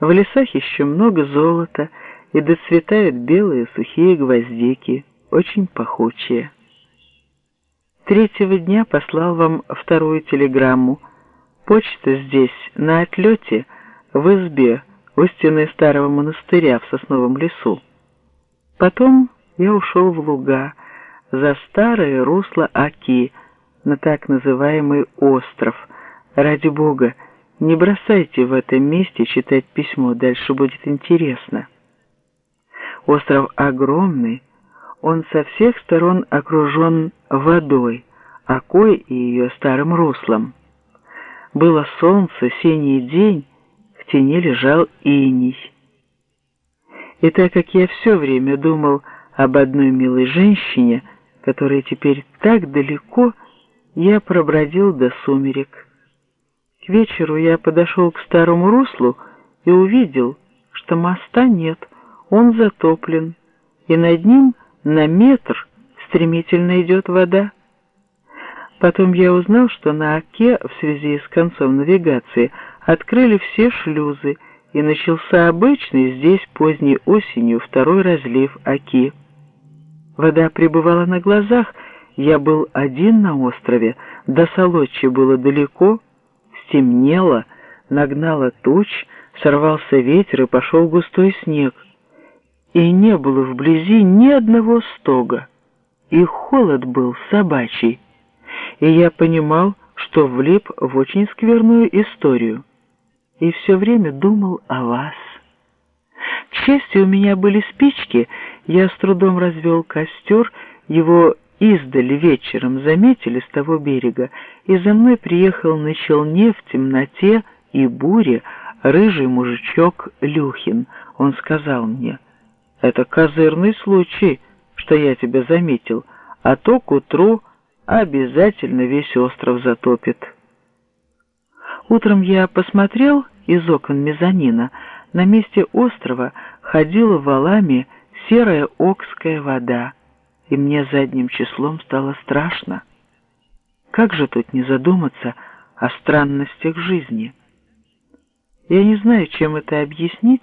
В лесах еще много золота, и доцветают белые сухие гвоздики, очень пахучие. Третьего дня послал вам вторую телеграмму. Почта здесь, на отлете, в избе, у стены старого монастыря в сосновом лесу. Потом я ушел в луга, за старое русло Аки, на так называемый остров. Ради Бога, не бросайте в этом месте читать письмо, дальше будет интересно. Остров огромный, он со всех сторон окружен водой, окой и ее старым руслом. Было солнце, синий день, в тени лежал иней. И так как я все время думал об одной милой женщине, которая теперь так далеко, я пробродил до сумерек. Вечеру я подошел к старому руслу и увидел, что моста нет, он затоплен, и над ним на метр стремительно идет вода. Потом я узнал, что на Оке в связи с концом навигации открыли все шлюзы, и начался обычный здесь поздней осенью второй разлив Оки. Вода пребывала на глазах, я был один на острове, до Солочи было далеко, стемнело, нагнало туч, сорвался ветер и пошел густой снег. И не было вблизи ни одного стога, и холод был собачий. И я понимал, что влип в очень скверную историю и все время думал о вас. К счастью, у меня были спички, я с трудом развел костер, его издали вечером заметили с того берега, и за мной приехал на челне в темноте и буре рыжий мужичок Люхин. Он сказал мне, «Это козырный случай, что я тебя заметил, а то к утру обязательно весь остров затопит». Утром я посмотрел из окон мезонина. На месте острова ходила валами серая окская вода, и мне задним числом стало страшно. Как же тут не задуматься о странностях жизни? Я не знаю, чем это объяснить,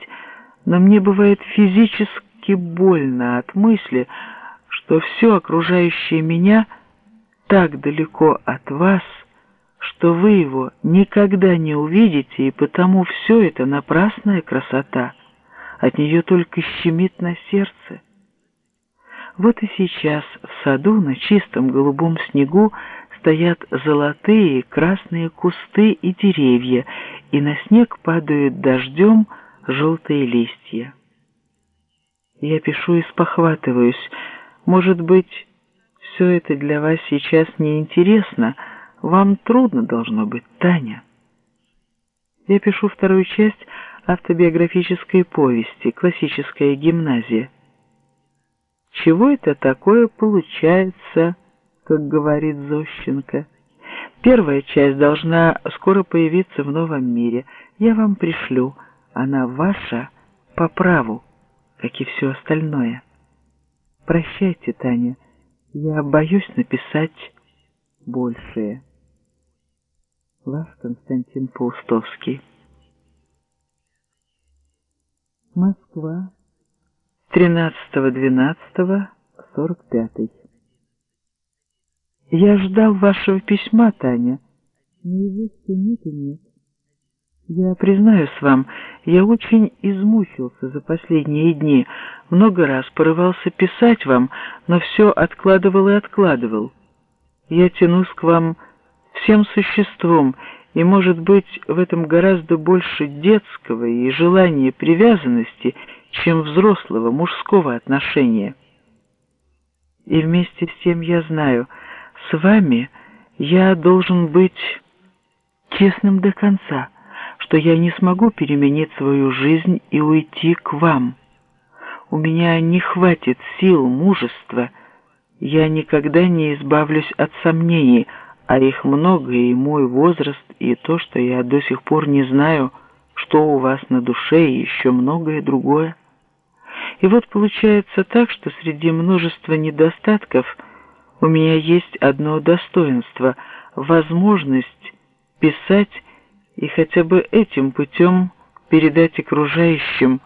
но мне бывает физически больно от мысли, что все окружающее меня так далеко от вас — что вы его никогда не увидите, и потому все это напрасная красота, от нее только щемит на сердце. Вот и сейчас в саду на чистом голубом снегу стоят золотые красные кусты и деревья, и на снег падают дождем желтые листья. Я пишу и спохватываюсь. Может быть, все это для вас сейчас неинтересно, вам трудно должно быть, Таня. Я пишу вторую часть автобиографической повести «Классическая гимназия». Чего это такое получается, как говорит Зощенко? Первая часть должна скоро появиться в новом мире. Я вам пришлю. Она ваша по праву, как и все остальное. Прощайте, Таня. Я боюсь написать большее. Ваш Константин Паустовский. Москва. 13.12.45. Я ждал вашего письма, Таня, но его все нет и нет. Я признаюсь вам, я очень измучился за последние дни, много раз порывался писать вам, но все откладывал и откладывал. Я тянусь к вам всем существом, и, может быть, в этом гораздо больше детского и желания привязанности, чем взрослого мужского отношения. И вместе с тем я знаю, с вами я должен быть честным до конца, что я не смогу переменить свою жизнь и уйти к вам. У меня не хватит сил, мужества, я никогда не избавлюсь от сомнений – а их много, и мой возраст, и то, что я до сих пор не знаю, что у вас на душе, и еще многое другое. И вот получается так, что среди множества недостатков у меня есть одно достоинство — возможность писать и хотя бы этим путем передать окружающим